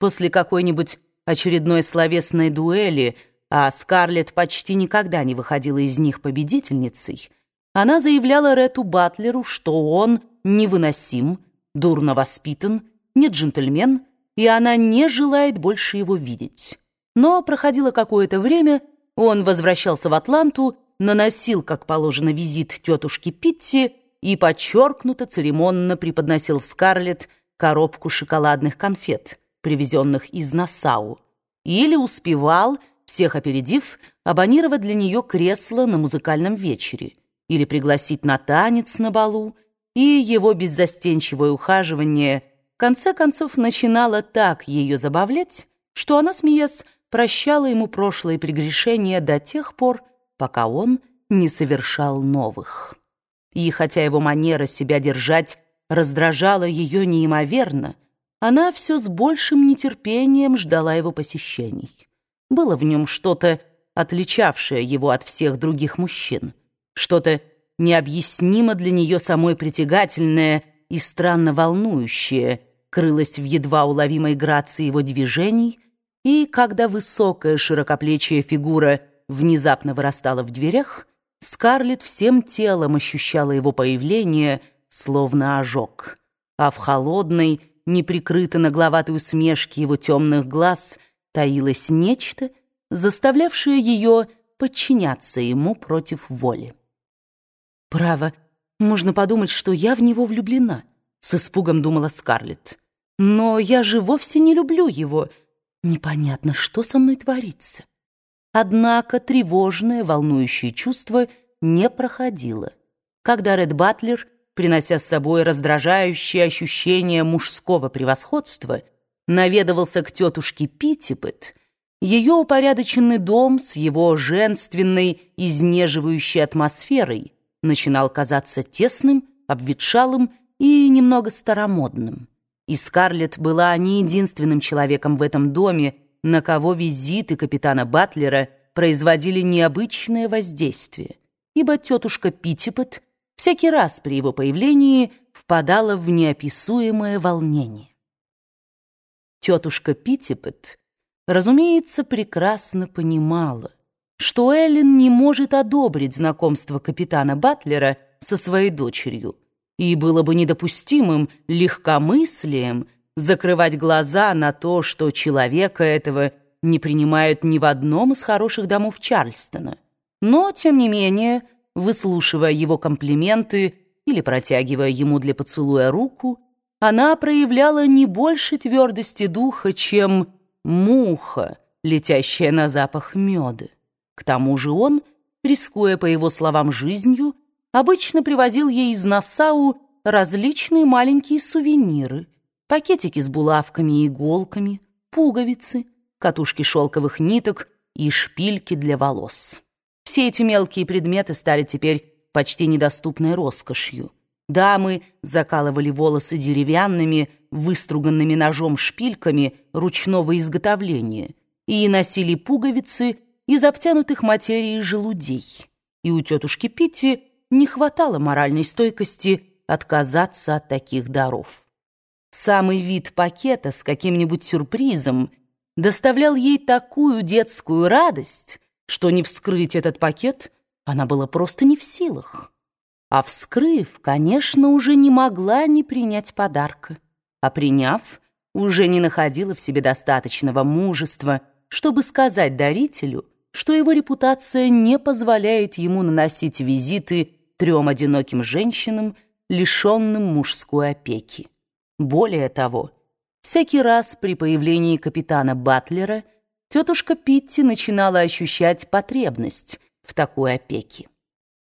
После какой-нибудь очередной словесной дуэли, а Скарлетт почти никогда не выходила из них победительницей, она заявляла Рету Батлеру, что он невыносим, дурно воспитан, не джентльмен, и она не желает больше его видеть. Но проходило какое-то время, он возвращался в Атланту, наносил, как положено, визит тетушке Питти и подчеркнуто церемонно преподносил Скарлетт коробку шоколадных конфет, привезенных из Нассау, или успевал, всех опередив, абонировать для нее кресло на музыкальном вечере, или пригласить на танец на балу, и его беззастенчивое ухаживание в конце концов начинало так ее забавлять, что она, смеясь, прощала ему прошлые прегрешения до тех пор, пока он не совершал новых. И хотя его манера себя держать раздражала ее неимоверно, она все с большим нетерпением ждала его посещений. Было в нем что-то, отличавшее его от всех других мужчин, что-то необъяснимо для нее самой притягательное и странно волнующее, крылось в едва уловимой грации его движений, и когда высокая широкоплечья фигура внезапно вырастала в дверях, Скарлетт всем телом ощущала его появление, словно ожог, а в холодной, неприкрыто нагловатой усмешке его темных глаз таилось нечто, заставлявшее ее подчиняться ему против воли. «Право, можно подумать, что я в него влюблена», — с испугом думала Скарлетт. «Но я же вовсе не люблю его. Непонятно, что со мной творится». Однако тревожное, волнующее чувство не проходило. Когда Ред Батлер, принося с собой раздражающее ощущение мужского превосходства, наведывался к тетушке Питтипет, ее упорядоченный дом с его женственной, изнеживающей атмосферой начинал казаться тесным, обветшалым и немного старомодным. И Скарлетт была не единственным человеком в этом доме, на кого визиты капитана Батлера производили необычное воздействие, ибо тетушка Питтипет всякий раз при его появлении впадала в неописуемое волнение. Тетушка Питтипет, разумеется, прекрасно понимала, что Эллен не может одобрить знакомство капитана Батлера со своей дочерью, и было бы недопустимым легкомыслием закрывать глаза на то, что человека этого не принимают ни в одном из хороших домов Чарльстона. Но, тем не менее, выслушивая его комплименты или протягивая ему для поцелуя руку, она проявляла не больше твердости духа, чем муха, летящая на запах меда. К тому же он, рискуя, по его словам, жизнью, обычно привозил ей из Нассау различные маленькие сувениры, пакетики с булавками и иголками, пуговицы, катушки шелковых ниток и шпильки для волос. Все эти мелкие предметы стали теперь почти недоступной роскошью. Дамы закалывали волосы деревянными, выструганными ножом шпильками ручного изготовления и носили пуговицы из обтянутых материей желудей. И у тетушки Питти не хватало моральной стойкости отказаться от таких даров. Самый вид пакета с каким-нибудь сюрпризом доставлял ей такую детскую радость, что не вскрыть этот пакет она была просто не в силах. А вскрыв, конечно, уже не могла не принять подарка. А приняв, уже не находила в себе достаточного мужества, чтобы сказать дарителю, что его репутация не позволяет ему наносить визиты трем одиноким женщинам, лишенным мужской опеки. Более того, всякий раз при появлении капитана Батлера тетушка Питти начинала ощущать потребность в такой опеке.